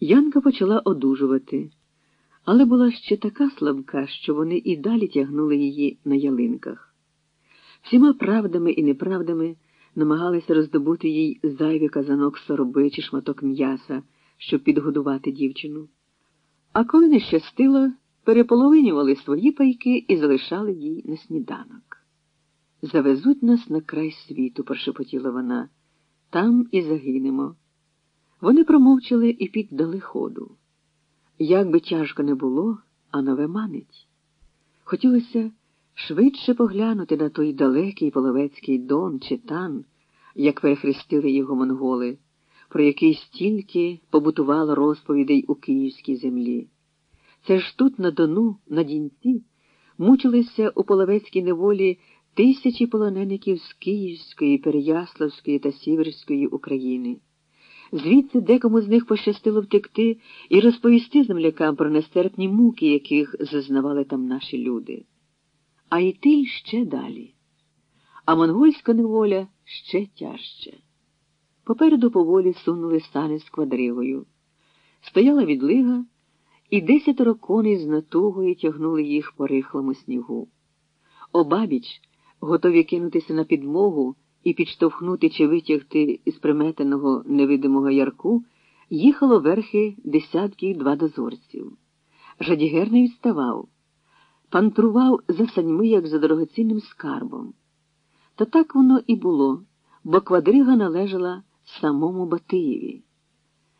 Янка почала одужувати, але була ще така слабка, що вони і далі тягнули її на ялинках. Всіма правдами і неправдами намагалися роздобути їй зайвий казанок сороби чи шматок м'яса, щоб підгодувати дівчину. А коли не щастило, переполовинювали свої пайки і залишали їй на сніданок. Завезуть нас на край світу, прошепотіла вона, там і загинемо. Вони промовчали і піддали ходу. Як би тяжко не було, а нове манить. Хотілося швидше поглянути на той далекий половецький дон чи тан, як перехрестили його монголи, про який стільки побутувало розповідей у київській землі. Це ж тут, на Дону, на дінці, мучилися у половецькій неволі тисячі полонеників з Київської, Переяславської та Сіверської України. Звідси декому з них пощастило втекти і розповісти землякам про нестерпні муки, яких зазнавали там наші люди. А йти ще далі. А монгольська неволя ще тяжче. Попереду поволі сунули сани з квадригою. Стояла відлига, і десятеро коней з натугою тягнули їх по рихлому снігу. Обабіч, готові кинутися на підмогу і підштовхнути чи витягти із приметеного невидимого ярку, їхало верхи десятків два дозорців. Жадігер не відставав, пантрував за саньми, як за дорогоцінним скарбом. Та так воно і було, бо квадрига належала самому Батиєві.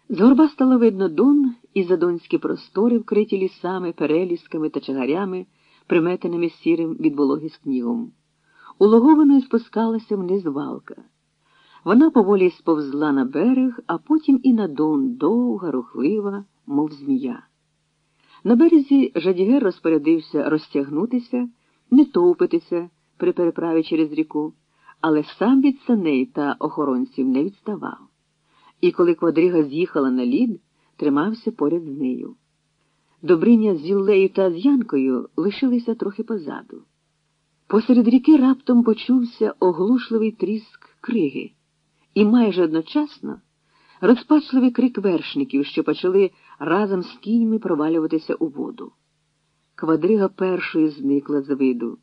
З горба стало видно Дон і задонські простори, вкриті лісами, перелісками та чагарями, приметеними сірим від вологи снігом. Улогованою спускалася вниз валка. Вона поволі сповзла на берег, а потім і на дон довга, рухлива, мов змія. На березі Жадігер розпорядився розтягнутися, не товпитися при переправі через ріку, але сам від саней та охоронців не відставав. І коли квадрига з'їхала на лід, тримався поряд з нею. Добриня з Зіллею та з Янкою лишилися трохи позаду. Посеред ріки раптом почувся оглушливий тріск криги, і майже одночасно розпачливий крик вершників, що почали разом з кіньми провалюватися у воду. Квадрига першою зникла з виду.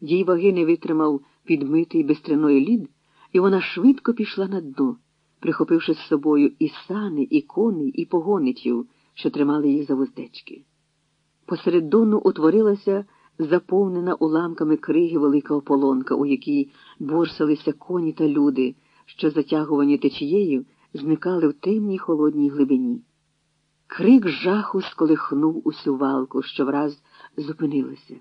Їй ваги не витримав підмитий безстряної лід, і вона швидко пішла на дно, прихопивши з собою і сани, і коней, і погоничів, що тримали їх за вуздечки. Посеред дону утворилася заповнена уламками криги велика ополонка, у якій борсалися коні та люди, що, затягувані течією, зникали в темній холодній глибині. Крик жаху сколихнув усю валку, що враз зупинилася.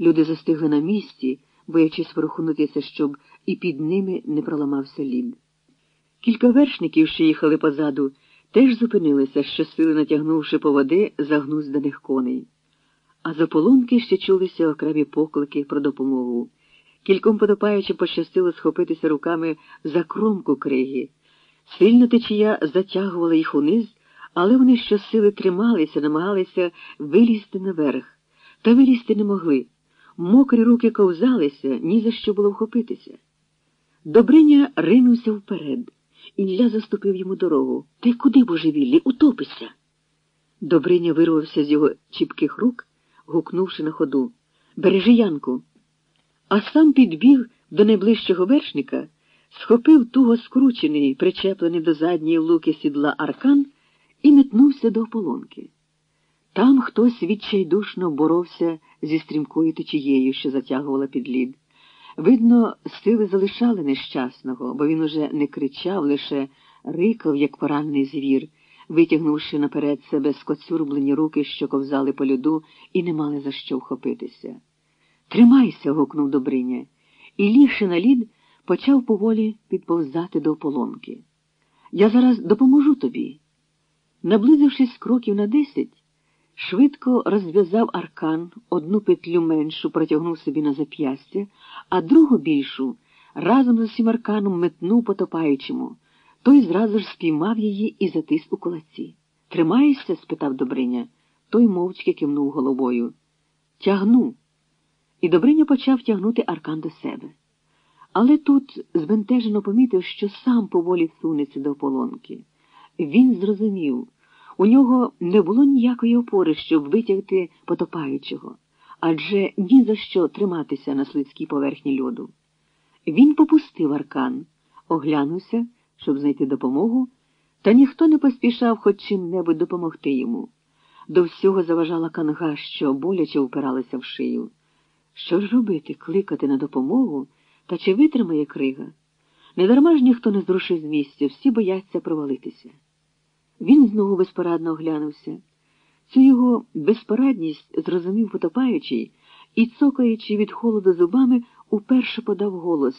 Люди застигли на місці, боячись ворухнутися, щоб і під ними не проламався лід. Кілька вершників, що їхали позаду, теж зупинилися, щосили натягнувши по води загнузданих коней. А з ополонки ще чулися окремі поклики про допомогу. Кільком потопаючи пощастило схопитися руками за кромку криги. Сильна течія затягувала їх униз, але вони щосили трималися, намагалися вилізти наверх, та вилізти не могли. Мокрі руки ковзалися, ні за що було вхопитися. Добриня ринувся вперед. Ілля заступив йому дорогу. Ти куди, божевіллі, утопися? Добриня вирвався з його чіпких рук, гукнувши на ходу Бережи Янку. А сам підбіг до найближчого вершника, схопив туго скручений, причеплений до задньої луки сідла аркан і метнувся до ополонки. Там хтось відчайдушно боровся зі стрімкою течією, що затягувала під лід. Видно, сили залишали нещасного, бо він уже не кричав, лише рикав, як поранений звір, витягнувши наперед себе скоцюрблені руки, що ковзали по льоду, і не мали за що вхопитися. Тримайся. гукнув Добриня, і лігши на лід, почав поволі підповзати до ополонки. Я зараз допоможу тобі. Наблизившись кроків на десять, Швидко розв'язав аркан, одну петлю меншу протягнув собі на зап'ястя, а другу більшу разом з усім арканом метнув потопаючому. Той зразу ж спіймав її і затис у кулаці. Тримаєшся? спитав Добриня. Той мовчки кивнув головою. Тягну. І Добриня почав тягнути аркан до себе. Але тут збентежено помітив, що сам поволі сунеться до ополонки. Він зрозумів У нього не було ніякої опори, щоб витягти потопаючого, адже ні за що триматися на слизькій поверхні льоду. Він попустив аркан, оглянувся, щоб знайти допомогу, та ніхто не поспішав хоч чим-небудь допомогти йому. До всього заважала канга, що боляче впиралася в шию. Що ж робити, кликати на допомогу, та чи витримає крига? Недарма ж ніхто не зрушив з місця, всі бояться провалитися. Він знову безпорадно оглянувся. Цю його безпорадність зрозумів потопаючий і, цокаючи від холоду зубами, уперше подав голос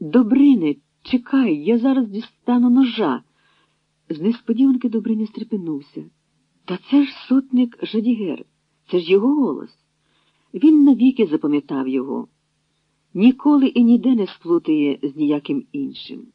Добрине, чекай, я зараз дістану ножа. З несподіванки Добриня стрепенувся. Та це ж сотник Жадігер, це ж його голос. Він навіки запам'ятав його. Ніколи і ніде не сплутає з ніяким іншим.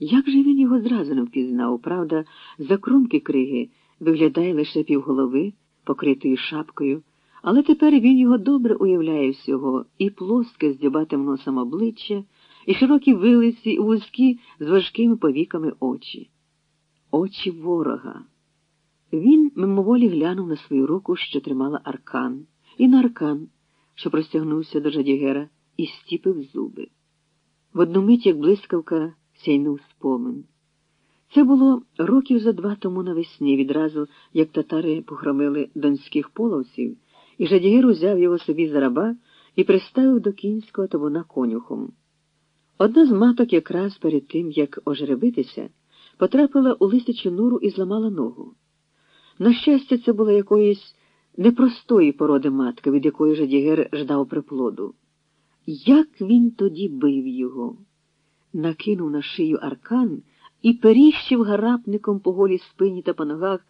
Як же він його зразу не впізнав, правда, за кромки криги виглядає лише півголови, покритою шапкою, але тепер він його добре уявляє всього і плоске з дюбатим носом обличчя, і широкі вилиці, і вузькі з важкими повіками очі. Очі ворога. Він мимоволі глянув на свою руку, що тримала аркан, і на аркан, що простягнувся до Жадігера, і стіпив зуби. В одну мить, як блискавка, сяйнув спомин. Це було років за два тому навесні, відразу, як татари похромили донських половців, і Жадігер узяв його собі за раба і приставив до кінського табуна конюхом. Одна з маток, якраз перед тим, як ожеребитися, потрапила у лисячу нуру і зламала ногу. На щастя, це була якоїсь непростої породи матка, від якої Жадігер ждав приплоду. Як він тоді бив його, накинув на шию аркан і періщив гарапником по голій спині та по ногах,